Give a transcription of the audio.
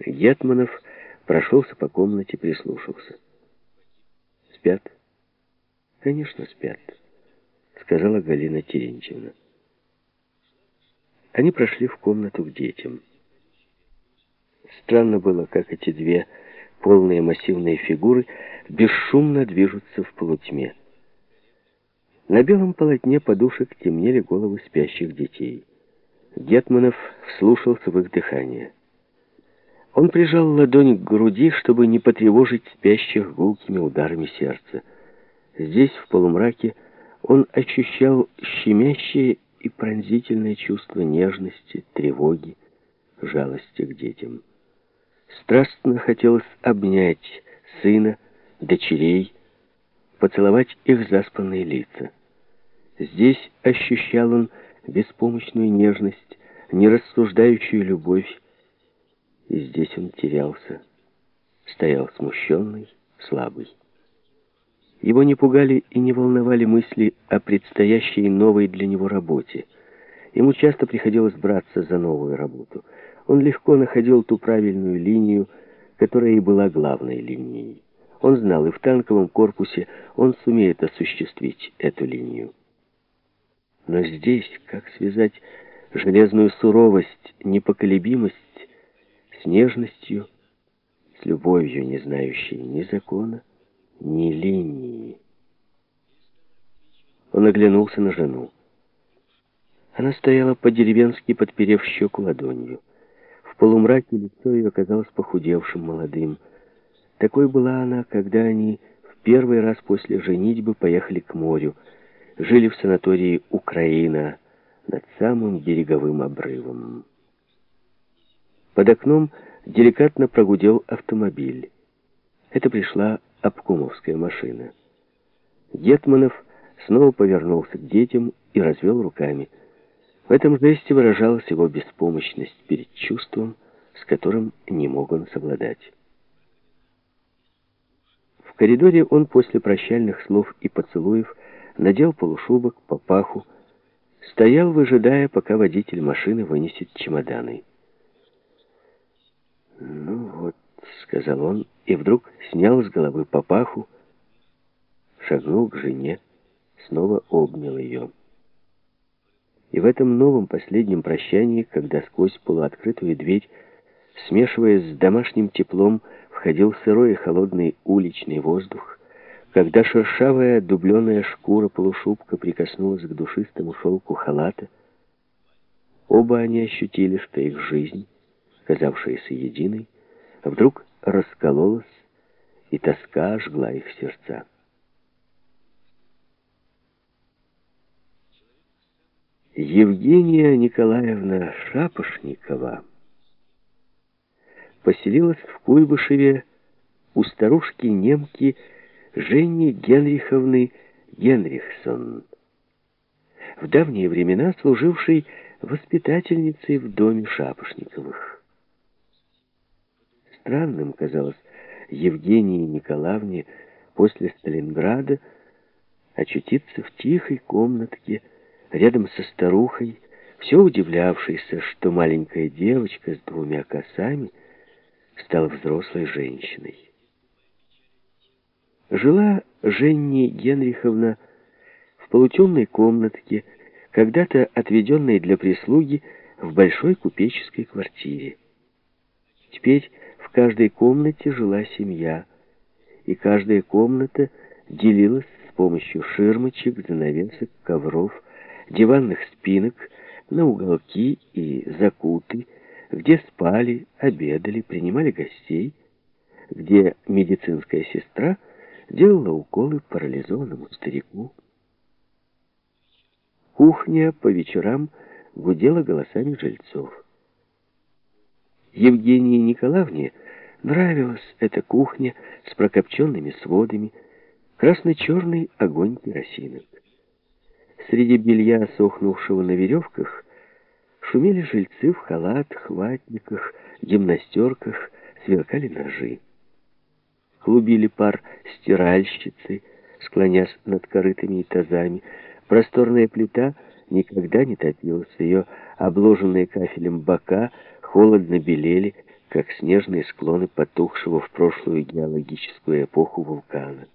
Гетманов прошелся по комнате, прислушался. «Спят?» «Конечно, спят», — сказала Галина Терентьевна. Они прошли в комнату к детям. Странно было, как эти две полные массивные фигуры бесшумно движутся в полутьме. На белом полотне подушек темнели головы спящих детей. Гетманов вслушался в их дыхание. Он прижал ладонь к груди, чтобы не потревожить спящих гулкими ударами сердца. Здесь, в полумраке, он ощущал щемящее и пронзительное чувство нежности, тревоги, жалости к детям. Страстно хотелось обнять сына, дочерей, поцеловать их заспанные лица. Здесь ощущал он беспомощную нежность, нерассуждающую любовь, и здесь он терялся, стоял смущенный, слабый. Его не пугали и не волновали мысли о предстоящей новой для него работе. Ему часто приходилось браться за новую работу. Он легко находил ту правильную линию, которая и была главной линией. Он знал, и в танковом корпусе он сумеет осуществить эту линию. Но здесь, как связать железную суровость, непоколебимость с нежностью, с любовью, не знающей ни закона, ни линии. Он оглянулся на жену. Она стояла по-деревенски, подперев щеку ладонью. В полумраке лицо ее казалось похудевшим, молодым. Такой была она, когда они в первый раз после женитьбы поехали к морю, жили в санатории «Украина» над самым береговым обрывом. Под окном деликатно прогудел автомобиль. Это пришла обкомовская машина. Гетманов снова повернулся к детям и развел руками. В этом жесте выражалась его беспомощность перед чувством, с которым не мог он совладать. В коридоре он после прощальных слов и поцелуев надел полушубок, папаху, стоял, выжидая, пока водитель машины вынесет чемоданы. Сказал он, и вдруг снял с головы папаху, шагнул к жене, снова обнял ее. И в этом новом последнем прощании, когда сквозь полуоткрытую дверь, смешиваясь с домашним теплом, входил сырой и холодный уличный воздух, когда шершавая дубленая шкура полушубка прикоснулась к душистому шелку халата, оба они ощутили, что их жизнь казавшаяся единой, вдруг раскололась, и тоска жгла их сердца. Евгения Николаевна Шапошникова поселилась в Куйбышеве у старушки-немки Жени Генриховны Генрихсон, в давние времена служившей воспитательницей в доме Шапошниковых. Странным казалось Евгении Николаевне после Сталинграда очутиться в тихой комнатке рядом со старухой, все удивлявшейся, что маленькая девочка с двумя косами стала взрослой женщиной. Жила Женни Генриховна в полутемной комнатке, когда-то отведенной для прислуги в большой купеческой квартире. Теперь каждой комнате жила семья, и каждая комната делилась с помощью ширмочек, занавесок, ковров, диванных спинок на уголки и закуты, где спали, обедали, принимали гостей, где медицинская сестра делала уколы парализованному старику. Кухня по вечерам гудела голосами жильцов. Евгении Николаевне Нравилась эта кухня с прокопченными сводами, красно-черный огонь керосинок. Среди белья, сохнувшего на веревках, шумели жильцы в халатах, ватниках, гимнастерках, сверкали ножи. Клубили пар стиральщицы, склонясь над корытыми и тазами. Просторная плита никогда не топилась, ее обложенные кафелем бока холодно белели, как снежные склоны потухшего в прошлую геологическую эпоху вулкана.